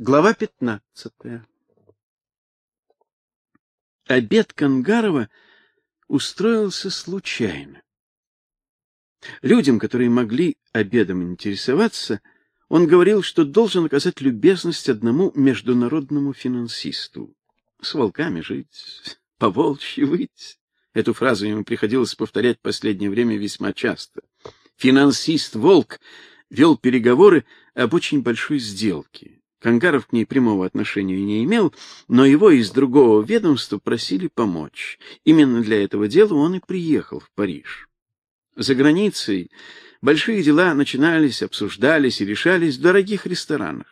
Глава 15. Обед Кангарова устроился случайно. Людям, которые могли обедом интересоваться, он говорил, что должен оказать любезность одному международному финансисту. С волками жить, по волчьи выть. Эту фразу ему приходилось повторять в последнее время весьма часто. Финансист-волк вел переговоры об очень большой сделке. Кангаров к ней прямого отношения не имел, но его из другого ведомства просили помочь. Именно для этого дела он и приехал в Париж. За границей большие дела начинались, обсуждались и решались в дорогих ресторанах.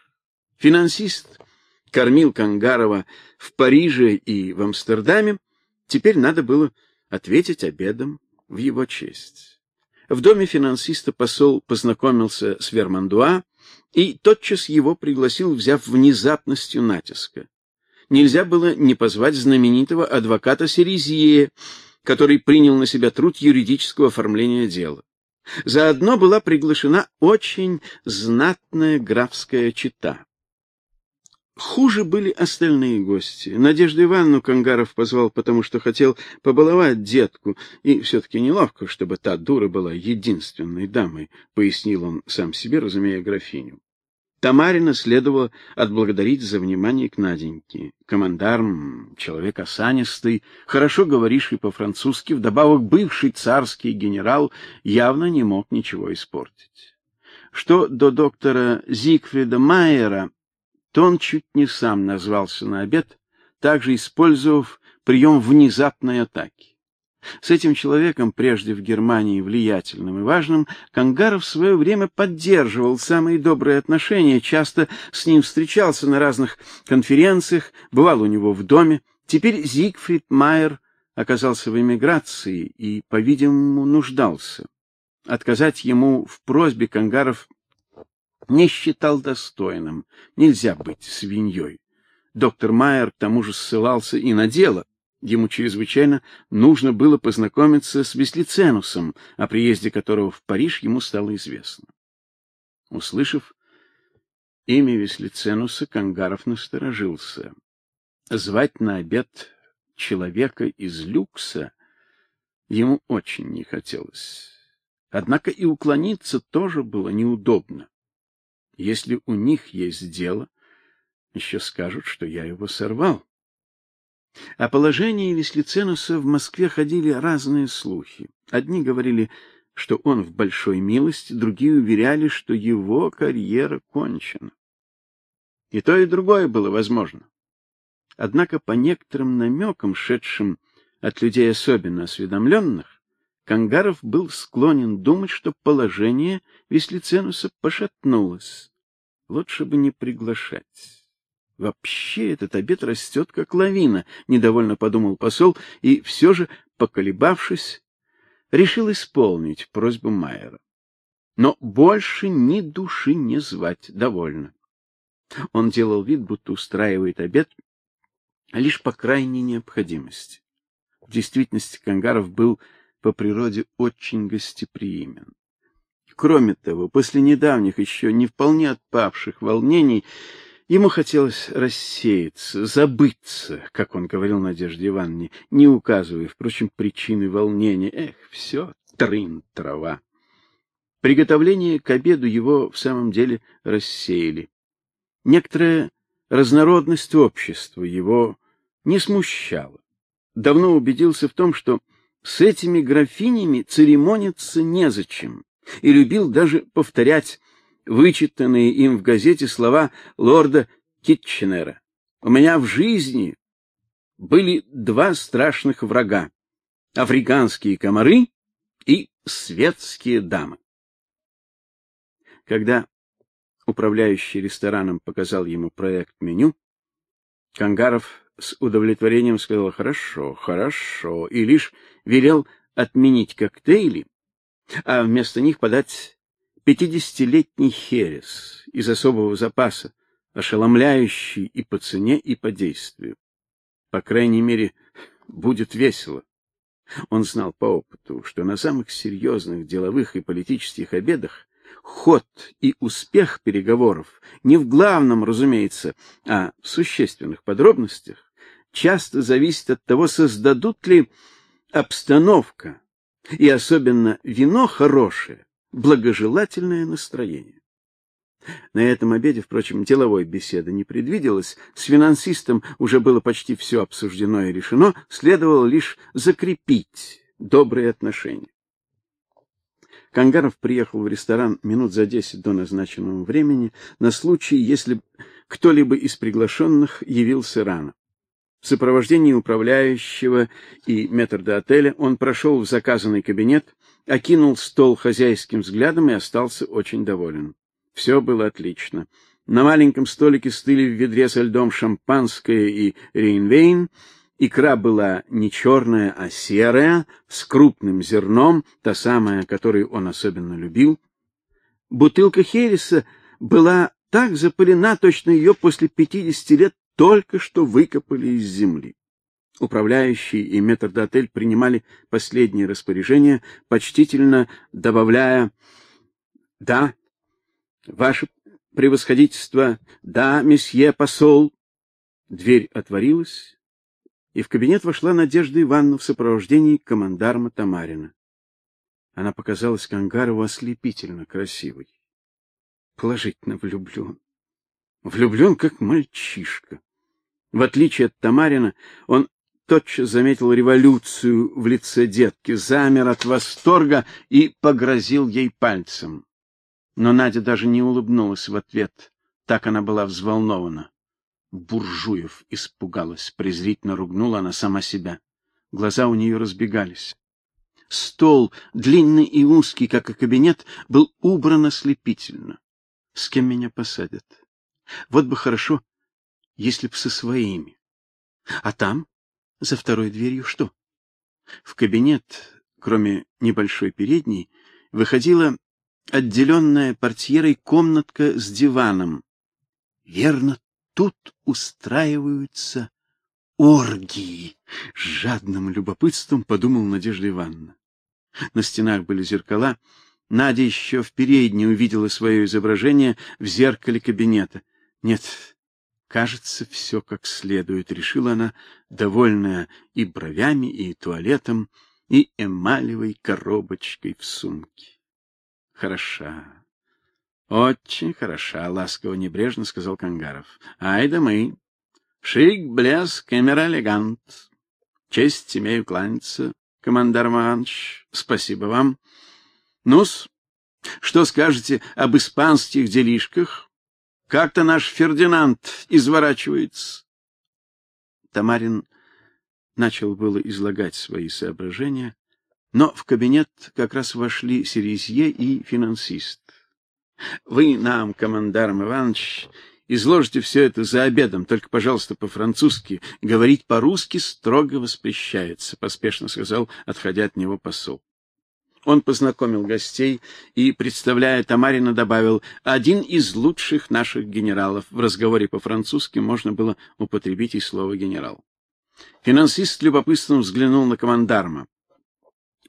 Финансист кормил Кангарова в Париже и в Амстердаме, теперь надо было ответить обедом в его честь. В доме финансиста посол познакомился с Вермандуа и тотчас его пригласил, взяв внезапностью натиска. Нельзя было не позвать знаменитого адвоката Серезье, который принял на себя труд юридического оформления дела. Заодно была приглашена очень знатная графская чета. Хуже были остальные гости. Надежду Ивановну Кангаров позвал, потому что хотел побаловать детку, и все-таки неловко, чтобы та дура была единственной дамой, пояснил он сам себе, разумея графиню. Тамарина следовало отблагодарить за внимание к Наденьке. Командарм, человек осанистый, хорошо говоривший по-французски, вдобавок бывший царский генерал, явно не мог ничего испортить. Что до доктора Зигфрида Майера, то он чуть не сам назвался на обед, также использовав прием внезапной атаки. С этим человеком, прежде в Германии влиятельным и важным, Кангаров в свое время поддерживал самые добрые отношения, часто с ним встречался на разных конференциях, бывал у него в доме. Теперь Зигфрид Майер оказался в эмиграции и, по-видимому, нуждался. Отказать ему в просьбе Кангаров не считал достойным. Нельзя быть свиньей. Доктор Майер к тому же ссылался и на дело. Ему чрезвычайно нужно было познакомиться с Веслиценусом, о приезде которого в Париж ему стало известно. Услышав имя Веслиценуса, Кангаров насторожился. Звать на обед человека из люкса ему очень не хотелось. Однако и уклониться тоже было неудобно. Если у них есть дело, еще скажут, что я его сорвал. О положении Веслиценуса в Москве ходили разные слухи. Одни говорили, что он в большой милости, другие уверяли, что его карьера кончена. И то, и другое было возможно. Однако по некоторым намекам, шедшим от людей особенно осведомленных, Кангаров был склонен думать, что положение Веслиценуса пошатнулось. Лучше бы не приглашать. Вообще этот обед растет как лавина, недовольно подумал посол и все же, поколебавшись, решил исполнить просьбу Майера. Но больше ни души не звать, довольно. Он делал вид, будто устраивает обед лишь по крайней необходимости. В действительности Кангаров был по природе очень гостеприимен. Кроме того, после недавних еще не вполне отпавших волнений, ему хотелось рассеяться, забыться, как он говорил Надежде Ивановне, не указывая, впрочем, причины волнения. Эх, все трын трава. Приготовление к обеду его в самом деле рассеяли. Некоторая разнородность общества его не смущала. Давно убедился в том, что с этими графинями церемониться незачем, и любил даже повторять вычитанные им в газете слова лорда Китченера. У меня в жизни были два страшных врага: африканские комары и светские дамы. Когда управляющий рестораном показал ему проект меню, Кангаров с удовлетворением сказал «хорошо, хорошо» и лишь велел отменить коктейли, а вместо них подать пятидесятилетний херес из особого запаса, ошеломляющий и по цене, и по действию. По крайней мере, будет весело. Он знал по опыту, что на самых серьезных деловых и политических обедах ход и успех переговоров не в главном, разумеется, а в существенных подробностях, часто зависит от того, создадут ли обстановка и особенно вино хорошее, благожелательное настроение. На этом обеде, впрочем, деловой беседы не предвиделось, с финансистом уже было почти все обсуждено и решено, следовало лишь закрепить добрые отношения. Кангаров приехал в ресторан минут за десять до назначенного времени на случай, если кто-либо из приглашенных явился рано. В сопровождении управляющего и метрда отеля он прошел в заказанный кабинет, окинул стол хозяйским взглядом и остался очень доволен. Все было отлично. На маленьком столике стыли в ведре со льдом шампанское и рейнвейн, Икра была не черная, а серая, с крупным зерном, та самая, которую он особенно любил. Бутылка Хереса была так запылена, точно ее после пятидесяти лет только что выкопали из земли. Управляющий и метрдотель принимали последние распоряжения, почтительно добавляя «Да, ваше превосходительство, да, месье посол». Дверь отворилась, и в кабинет вошла Надежда Ивановна в сопровождении командарма Тамарина. Она показалась Кангарову ослепительно красивой. Положительно влюблен. Влюблен, как мальчишка. В отличие от Тамарина, он тотчас заметил революцию в лице детки, замер от восторга и погрозил ей пальцем. Но Надя даже не улыбнулась в ответ, так она была взволнована. Буржуев испугалась, презрительно ругнула она сама себя. Глаза у нее разбегались. Стол, длинный и узкий, как и кабинет, был убран ослепительно. С кем меня посадят? Вот бы хорошо, если б со своими. А там, за второй дверью, что? В кабинет, кроме небольшой передней, выходила отделенная портьерой комнатка с диваном. Верно, тут устраиваются оргии, с жадным любопытством подумал Надежда Ивановна. На стенах были зеркала. Надя еще в передней увидела свое изображение в зеркале кабинета. Нет, кажется, все как следует, решила она, довольная и бровями, и туалетом, и эмалевой коробочкой в сумке. Хороша. Очень хороша, ласково небрежно сказал Кангаров. Ай да мы. Шик, блеск, камера элегант. Честь имею кланяться, командар Иванович. Спасибо вам. Ну-с, что скажете об испанских делишках? Как-то наш Фердинанд изворачивается. Тамарин начал было излагать свои соображения, но в кабинет как раз вошли Серезье и финансист. Вы нам, командарм Иванович, изложите все это за обедом, только, пожалуйста, по-французски. Говорить по-русски строго воспрещается, поспешно сказал, отходя от него посол. Он познакомил гостей и, представляя Тамарина, добавил: "Один из лучших наших генералов". В разговоре по-французски можно было употребить и слово генерал. Финансист любопытством взглянул на командарма.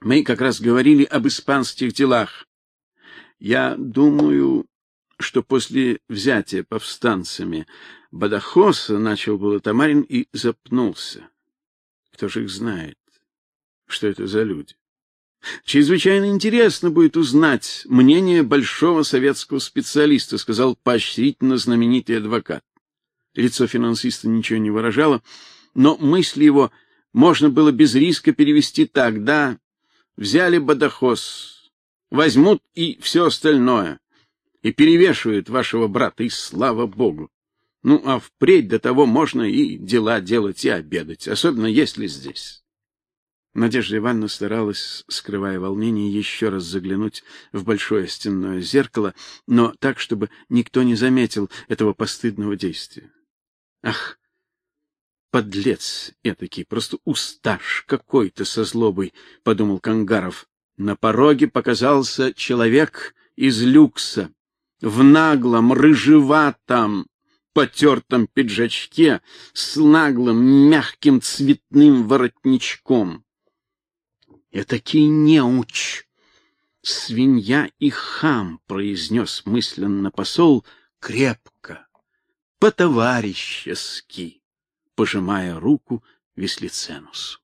Мы как раз говорили об испанских делах. Я думаю, что после взятия повстанцами Бадахоса начал было Тамарин и запнулся. Кто же их знает? Что это за люди? Чрезвычайно интересно будет узнать мнение большого советского специалиста, сказал поощрительно знаменитый адвокат. Лицо финансиста ничего не выражало, но мысли его можно было без риска перевести так: да, взяли Бадахос, возьмут и все остальное, и перевешивают вашего брата, и слава богу. Ну, а впредь до того можно и дела делать, и обедать, особенно если здесь. Надежда Ивановна старалась, скрывая волнение, еще раз заглянуть в большое стенное зеркало, но так, чтобы никто не заметил этого постыдного действия. Ах, подлец этакий, просто усташ какой-то со злобой, подумал Кангаров. На пороге показался человек из люкса в наглом рыжеватом потертом пиджачке с наглым мягким цветным воротничком. Этакий неуч свинья и хам, произнес мысленно посол крепко, по-товарищески, пожимая руку Веслиценусу.